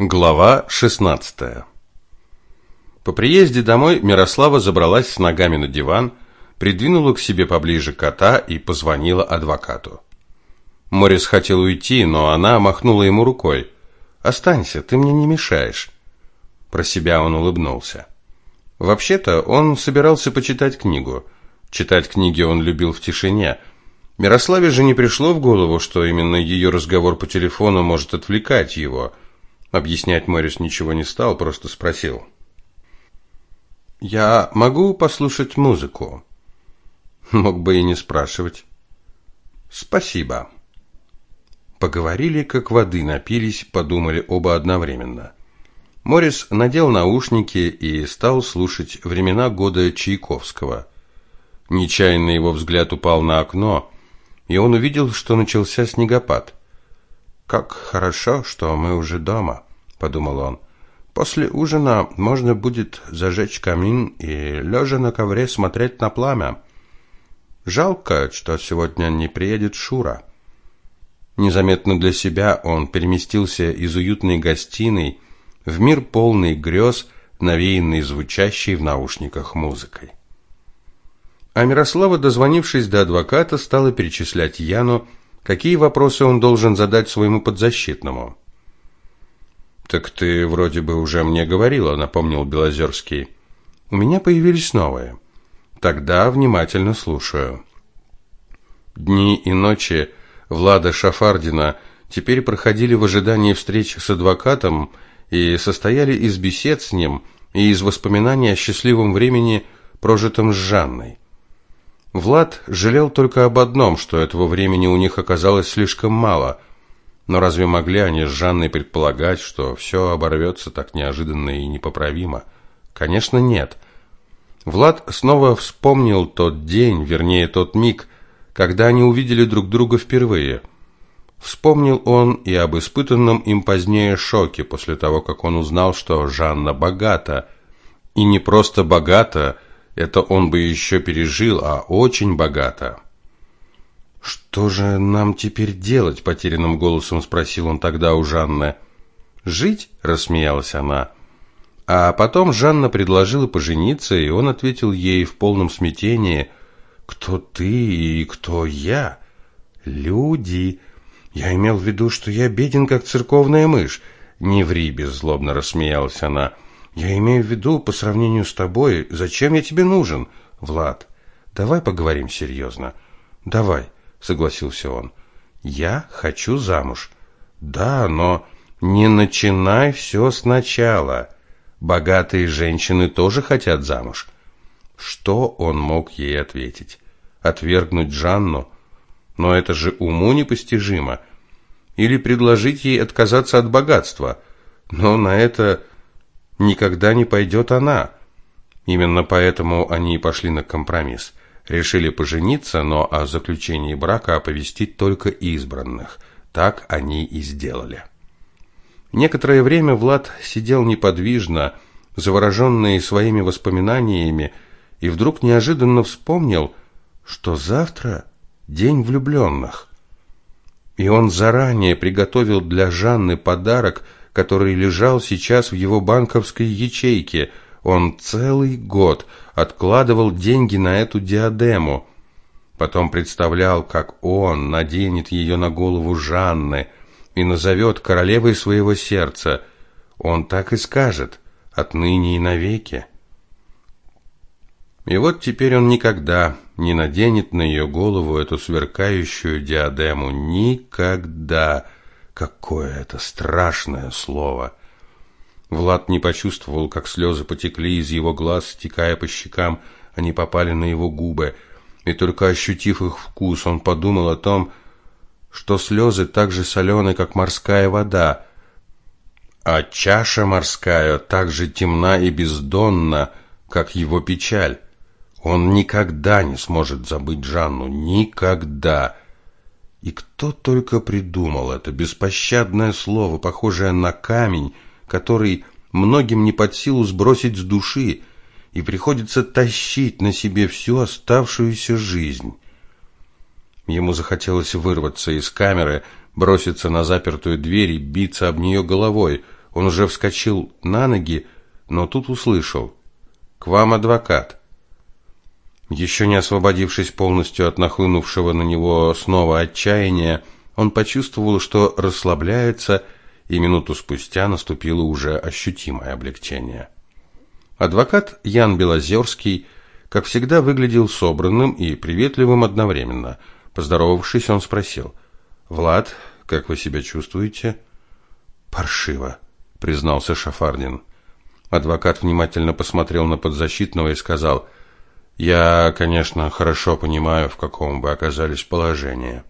Глава 16. По приезде домой Мирослава забралась с ногами на диван, придвинула к себе поближе кота и позвонила адвокату. Морис хотел уйти, но она махнула ему рукой. «Останься, ты мне не мешаешь». Про себя он улыбнулся. Вообще-то он собирался почитать книгу. Читать книги он любил в тишине. Мирославе же не пришло в голову, что именно ее разговор по телефону может отвлекать его – Объяснять Морис ничего не стал, просто спросил. «Я могу послушать музыку?» Мог бы и не спрашивать. «Спасибо». Поговорили, как воды напились, подумали оба одновременно. Морис надел наушники и стал слушать «Времена года» Чайковского. Нечаянно его взгляд упал на окно, и он увидел, что начался снегопад – как хорошо, что мы уже дома, подумал он. После ужина можно будет зажечь камин и лежа на ковре смотреть на пламя. Жалко, что сегодня не приедет Шура. Незаметно для себя он переместился из уютной гостиной в мир полный грез, навеянный звучащей в наушниках музыкой. А Мирослава, дозвонившись до адвоката, стала перечислять Яну, Какие вопросы он должен задать своему подзащитному? Так ты вроде бы уже мне говорила, напомнил Белозерский. У меня появились новые. Тогда внимательно слушаю. Дни и ночи Влада Шафардина теперь проходили в ожидании встречи с адвокатом и состояли из бесед с ним и из воспоминаний о счастливом времени, прожитом с Жанной. Влад жалел только об одном, что этого времени у них оказалось слишком мало. Но разве могли они с Жанной предполагать, что все оборвется так неожиданно и непоправимо? Конечно, нет. Влад снова вспомнил тот день, вернее, тот миг, когда они увидели друг друга впервые. Вспомнил он и об испытанном им позднее шоке после того, как он узнал, что Жанна богата. И не просто богата, это он бы еще пережил, а очень богато. Что же нам теперь делать? потерянным голосом спросил он тогда у Жанны. Жить? рассмеялась она. А потом Жанна предложила пожениться, и он ответил ей в полном смятении: "Кто ты и кто я? Люди. Я имел в виду, что я беден как церковная мышь". "Не ври", беззлобно рассмеялась она. Я имею в виду, по сравнению с тобой, зачем я тебе нужен, Влад? Давай поговорим серьезно. Давай, согласился он. Я хочу замуж. Да, но не начинай все сначала. Богатые женщины тоже хотят замуж. Что он мог ей ответить? Отвергнуть Жанну? Но это же уму непостижимо. Или предложить ей отказаться от богатства? Но на это никогда не пойдет она. Именно поэтому они и пошли на компромисс. Решили пожениться, но о заключении брака оповестить только избранных. Так они и сделали. Некоторое время Влад сидел неподвижно, завороженный своими воспоминаниями, и вдруг неожиданно вспомнил, что завтра день влюбленных. И он заранее приготовил для Жанны подарок – который лежал сейчас в его банковской ячейке. Он целый год откладывал деньги на эту диадему. Потом представлял, как он наденет ее на голову Жанны и назовет королевой своего сердца. Он так и скажет, отныне и навеки. И вот теперь он никогда не наденет на ее голову эту сверкающую диадему. Никогда. Какое это страшное слово! Влад не почувствовал, как слезы потекли из его глаз, стекая по щекам, они попали на его губы, и только ощутив их вкус, он подумал о том, что слезы так же солены, как морская вода, а чаша морская так же темна и бездонна, как его печаль. Он никогда не сможет забыть Жанну, никогда. И кто только придумал это беспощадное слово, похожее на камень, который многим не под силу сбросить с души, и приходится тащить на себе всю оставшуюся жизнь. Ему захотелось вырваться из камеры, броситься на запертую дверь и биться об нее головой. Он уже вскочил на ноги, но тут услышал. «К вам адвокат». Еще не освободившись полностью от нахлынувшего на него снова отчаяния, он почувствовал, что расслабляется, и минуту спустя наступило уже ощутимое облегчение. Адвокат Ян Белозерский, как всегда, выглядел собранным и приветливым одновременно. Поздоровавшись, он спросил, «Влад, как вы себя чувствуете?» «Паршиво», — признался Шафардин. Адвокат внимательно посмотрел на подзащитного и сказал, «Я, конечно, хорошо понимаю, в каком вы оказались положении».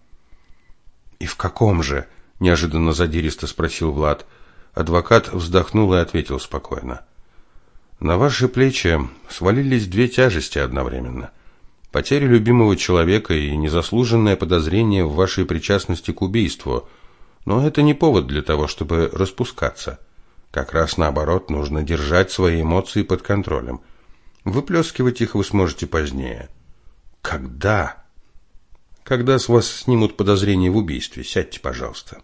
«И в каком же?» – неожиданно задиристо спросил Влад. Адвокат вздохнул и ответил спокойно. «На ваши плечи свалились две тяжести одновременно. Потеря любимого человека и незаслуженное подозрение в вашей причастности к убийству. Но это не повод для того, чтобы распускаться. Как раз наоборот, нужно держать свои эмоции под контролем. Выплескивать их вы сможете позднее». «Когда?» когда с вас снимут подозрение в убийстве. Сядьте, пожалуйста.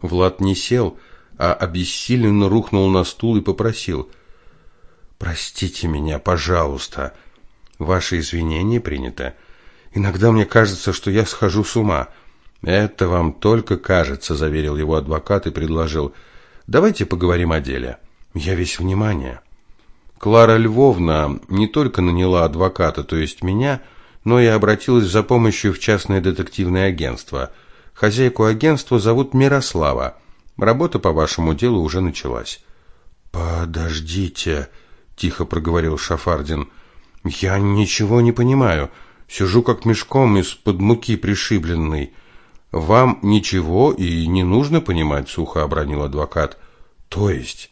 Влад не сел, а обессиленно рухнул на стул и попросил: "Простите меня, пожалуйста. Ваши извинения приняты. Иногда мне кажется, что я схожу с ума". "Это вам только кажется", заверил его адвокат и предложил: "Давайте поговорим о деле. Я весь внимание". Клара Львовна не только наняла адвоката, то есть меня, но и обратилась за помощью в частное детективное агентство. Хозяйку агентства зовут Мирослава. Работа по вашему делу уже началась. Подождите, тихо проговорил Шафардин. Я ничего не понимаю. Сижу как мешком из-под муки пришибленный. Вам ничего и не нужно понимать, сухо обронил адвокат. То есть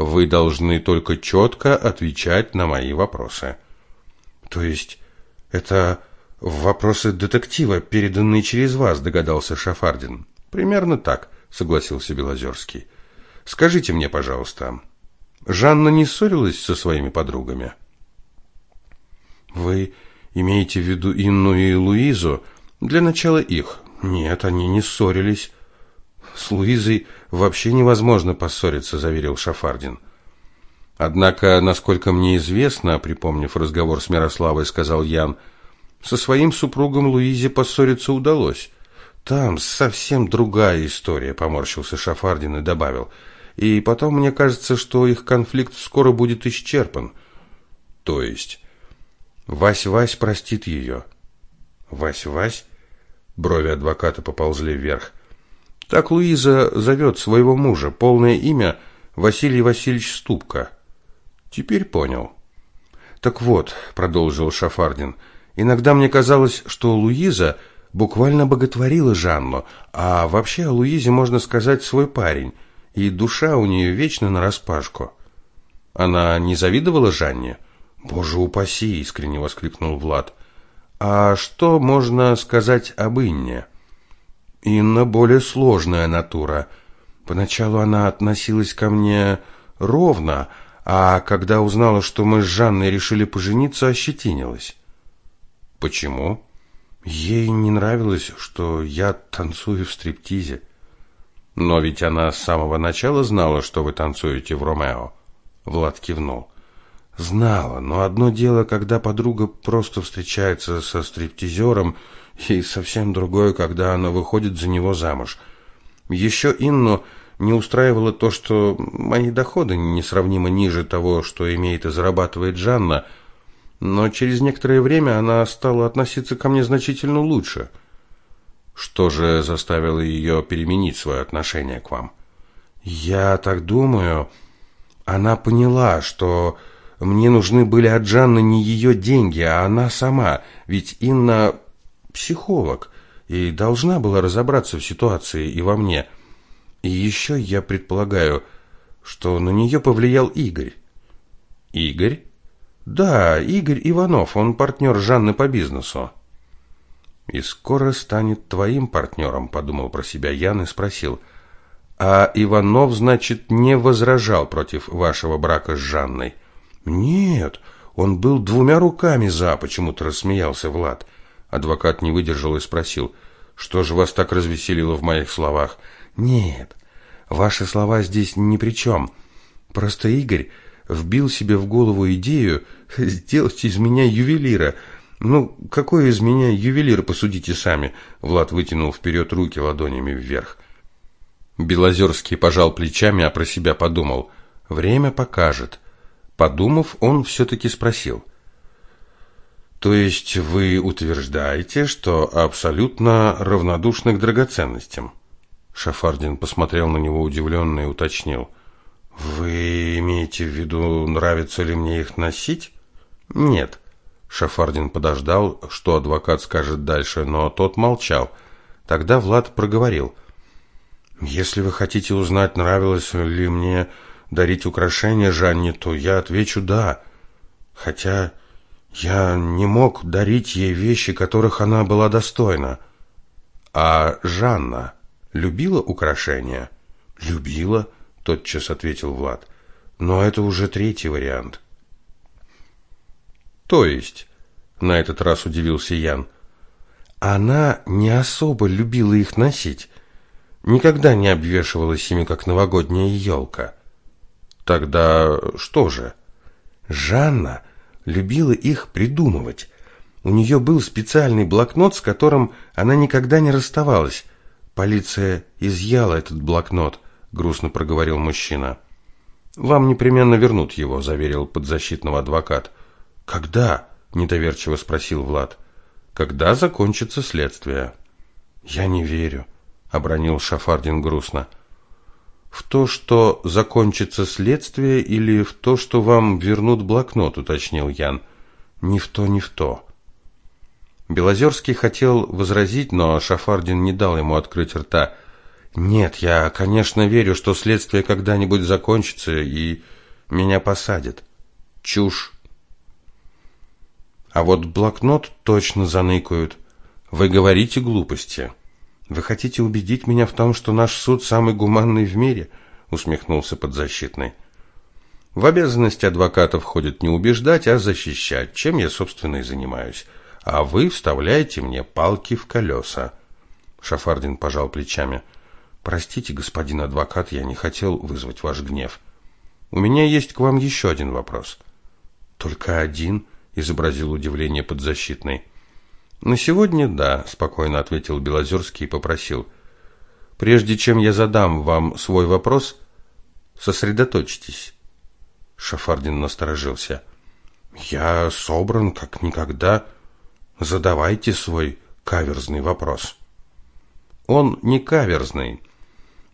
вы должны только четко отвечать на мои вопросы. То есть это вопросы детектива, переданные через вас, догадался Шафардин. Примерно так, согласился Белозерский. Скажите мне, пожалуйста, Жанна не ссорилась со своими подругами? Вы имеете в виду Инну и Луизу? Для начала их. Нет, они не ссорились. С Луизой вообще невозможно поссориться, заверил Шафардин. Однако, насколько мне известно, припомнив разговор с Мирославой, сказал Ян, со своим супругом Луизе поссориться удалось. Там совсем другая история, поморщился Шафардин и добавил. И потом мне кажется, что их конфликт скоро будет исчерпан. То есть Вась-Вась простит ее. Вась-Вась? Брови адвоката поползли вверх. Так Луиза зовет своего мужа, полное имя Василий Васильевич Ступка. Теперь понял. Так вот, продолжил Шафардин, иногда мне казалось, что Луиза буквально боготворила Жанну, а вообще о Луизе можно сказать свой парень, и душа у нее вечно нараспашку. Она не завидовала Жанне? Боже упаси, искренне воскликнул Влад. А что можно сказать об Инне? Инна более сложная натура. Поначалу она относилась ко мне ровно, а когда узнала, что мы с Жанной решили пожениться, ощетинилась. Почему? Ей не нравилось, что я танцую в стриптизе. Но ведь она с самого начала знала, что вы танцуете в Ромео. Влад кивнул. Знала, но одно дело, когда подруга просто встречается со стриптизером, и совсем другое, когда она выходит за него замуж. Еще Инну не устраивало то, что мои доходы несравнимо ниже того, что имеет и зарабатывает Жанна, но через некоторое время она стала относиться ко мне значительно лучше. Что же заставило ее переменить свое отношение к вам? Я так думаю, она поняла, что мне нужны были от Жанны не ее деньги, а она сама, ведь Инна психолог и должна была разобраться в ситуации и во мне – и еще я предполагаю, что на нее повлиял Игорь. Игорь? Да, Игорь Иванов, он партнер Жанны по бизнесу. И скоро станет твоим партнером, подумал про себя Ян и спросил. А Иванов, значит, не возражал против вашего брака с Жанной? Нет, он был двумя руками за, почему-то рассмеялся Влад. Адвокат не выдержал и спросил: "Что же вас так развеселило в моих словах?" Нет. Ваши слова здесь ни при чем. Просто Игорь вбил себе в голову идею сделать из меня ювелира. Ну, какой из меня ювелир, посудите сами. Влад вытянул вперед руки ладонями вверх. Белозерский пожал плечами, а про себя подумал. Время покажет. Подумав, он все-таки спросил. То есть вы утверждаете, что абсолютно равнодушны к драгоценностям? Шафардин посмотрел на него удивленно и уточнил. Вы имеете в виду, нравится ли мне их носить? Нет. Шафардин подождал, что адвокат скажет дальше, но тот молчал. Тогда Влад проговорил. Если вы хотите узнать, нравилось ли мне дарить украшения Жанне, то я отвечу «да». Хотя я не мог дарить ей вещи, которых она была достойна. А Жанна любила украшения? Любила, тотчас ответил Влад. Но это уже третий вариант. То есть, на этот раз удивился Ян. Она не особо любила их носить. Никогда не обвешивалась ими, как новогодняя елка. Тогда что же? Жанна любила их придумывать. У нее был специальный блокнот, с которым она никогда не расставалась. Полиция изъяла этот блокнот, грустно проговорил мужчина. Вам непременно вернут его, заверил подзащитного адвокат. Когда? недоверчиво спросил Влад. Когда закончится следствие? Я не верю, обронил Шафардин грустно. В то, что закончится следствие, или в то, что вам вернут блокнот, уточнил Ян. Ни в то, ни в то. Белозерский хотел возразить, но Шафардин не дал ему открыть рта. Нет, я, конечно, верю, что следствие когда-нибудь закончится и меня посадят. Чушь. А вот блокнот точно заныкают. Вы говорите глупости. Вы хотите убедить меня в том, что наш суд самый гуманный в мире? усмехнулся подзащитный. В обязанности адвоката входит не убеждать, а защищать, чем я, собственно, и занимаюсь. А вы вставляете мне палки в колеса. Шафардин пожал плечами. Простите, господин адвокат, я не хотел вызвать ваш гнев. У меня есть к вам еще один вопрос. Только один, изобразил удивление подзащитный. На сегодня да, спокойно ответил Белозерский и попросил: прежде чем я задам вам свой вопрос, сосредоточьтесь. Шафардин насторожился. Я собран как никогда. Задавайте свой каверзный вопрос. Он не каверзный.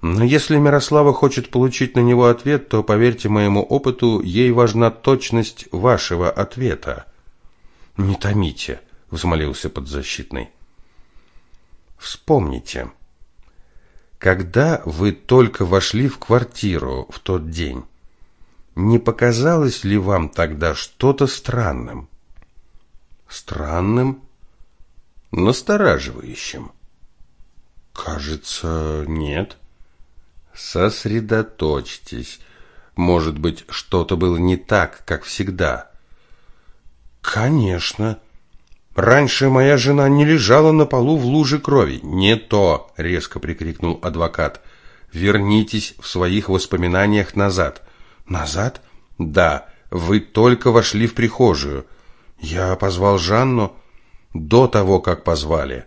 Но если Мирослава хочет получить на него ответ, то поверьте моему опыту, ей важна точность вашего ответа. Не томите взмолился подзащитный. Вспомните, когда вы только вошли в квартиру в тот день, не показалось ли вам тогда что-то странным? Странным? Настораживающим? Кажется, нет. Сосредоточьтесь. Может быть, что-то было не так, как всегда. Конечно. Раньше моя жена не лежала на полу в луже крови. Не то, резко прикрикнул адвокат. Вернитесь в своих воспоминаниях назад. Назад? Да, вы только вошли в прихожую. Я позвал Жанну до того, как позвали.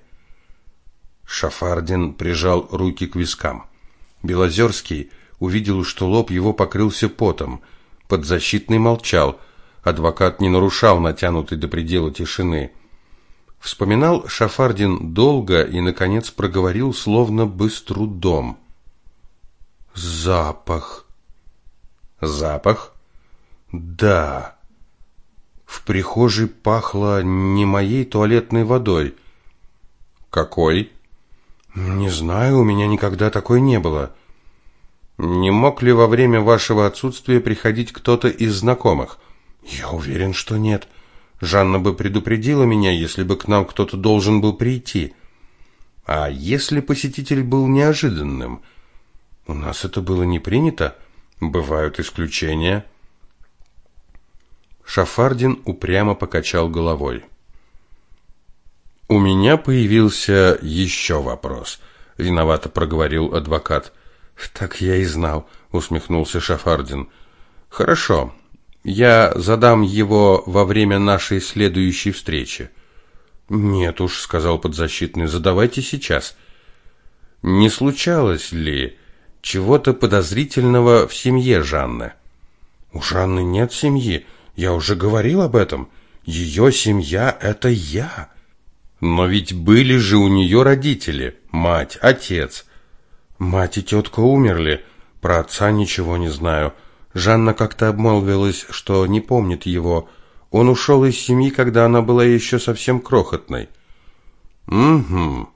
Шафардин прижал руки к вискам. Белозерский увидел, что лоб его покрылся потом. Подзащитный молчал. Адвокат не нарушал натянутой до предела тишины. Вспоминал Шафардин долго и, наконец, проговорил, словно бы с трудом. «Запах». «Запах?» «Да». В прихожей пахло не моей туалетной водой. «Какой?» «Не знаю, у меня никогда такой не было». «Не мог ли во время вашего отсутствия приходить кто-то из знакомых?» «Я уверен, что нет». Жанна бы предупредила меня, если бы к нам кто-то должен был прийти. А если посетитель был неожиданным? У нас это было не принято. Бывают исключения. Шафардин упрямо покачал головой. У меня появился еще вопрос, виновато проговорил адвокат. Так я и знал, усмехнулся Шафардин. Хорошо. Я задам его во время нашей следующей встречи. Нет уж, сказал подзащитный, задавайте сейчас. Не случалось ли чего-то подозрительного в семье Жанны? У Жанны нет семьи. Я уже говорил об этом. Ее семья – это я. Но ведь были же у нее родители, мать, отец. Мать и тетка умерли. Про отца ничего не знаю. Жанна как-то обмолвилась, что не помнит его. Он ушел из семьи, когда она была еще совсем крохотной. Угу.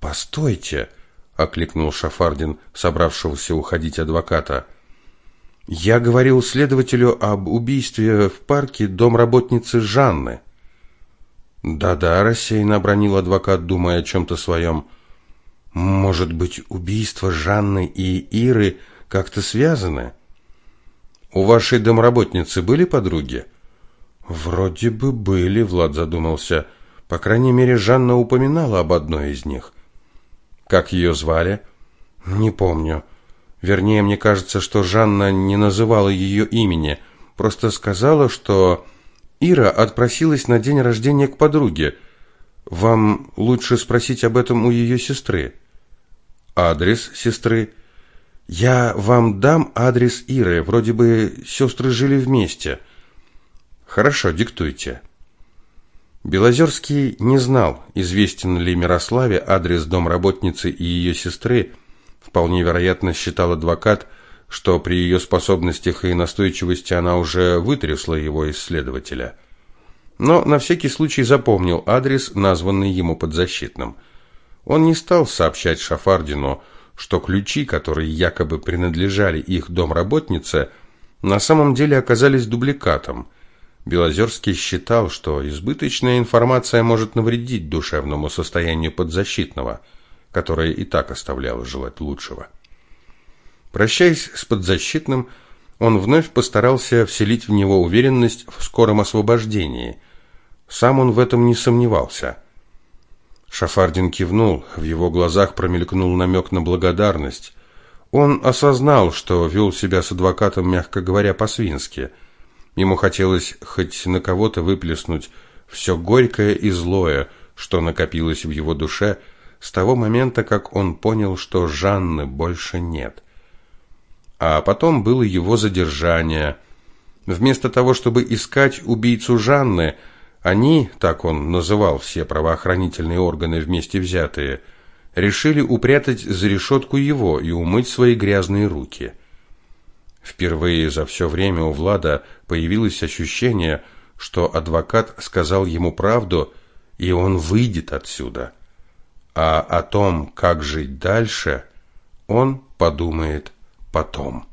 Постойте, окликнул Шафардин, собравшегося уходить адвоката. Я говорил следователю об убийстве в парке домработницы Жанны. Да-да, рассеянно обронил адвокат, думая о чем-то своем. Может быть, убийство Жанны и Иры как-то связаны? У вашей домработницы были подруги? Вроде бы были, Влад задумался. По крайней мере, Жанна упоминала об одной из них. Как ее звали? Не помню. Вернее, мне кажется, что Жанна не называла ее имени, просто сказала, что Ира отпросилась на день рождения к подруге. Вам лучше спросить об этом у ее сестры. Адрес сестры? Я вам дам адрес Иры. Вроде бы сестры жили вместе. Хорошо, диктуйте. Белозерский не знал, известен ли Мирославе адрес домработницы и ее сестры. Вполне вероятно, считал адвокат, что при ее способностях и настойчивости она уже вытрясла его исследователя. Но на всякий случай запомнил адрес, названный ему подзащитным. Он не стал сообщать Шафардину, что ключи, которые якобы принадлежали их домработнице, на самом деле оказались дубликатом. Белозерский считал, что избыточная информация может навредить душевному состоянию подзащитного, которое и так оставляло желать лучшего. Прощаясь с подзащитным, он вновь постарался вселить в него уверенность в скором освобождении. Сам он в этом не сомневался. Шафардин кивнул, в его глазах промелькнул намек на благодарность. Он осознал, что вел себя с адвокатом, мягко говоря, по-свински. Ему хотелось хоть на кого-то выплеснуть все горькое и злое, что накопилось в его душе с того момента, как он понял, что Жанны больше нет а потом было его задержание. Вместо того, чтобы искать убийцу Жанны, они, так он называл все правоохранительные органы вместе взятые, решили упрятать за решетку его и умыть свои грязные руки. Впервые за все время у Влада появилось ощущение, что адвокат сказал ему правду, и он выйдет отсюда. А о том, как жить дальше, он подумает потом.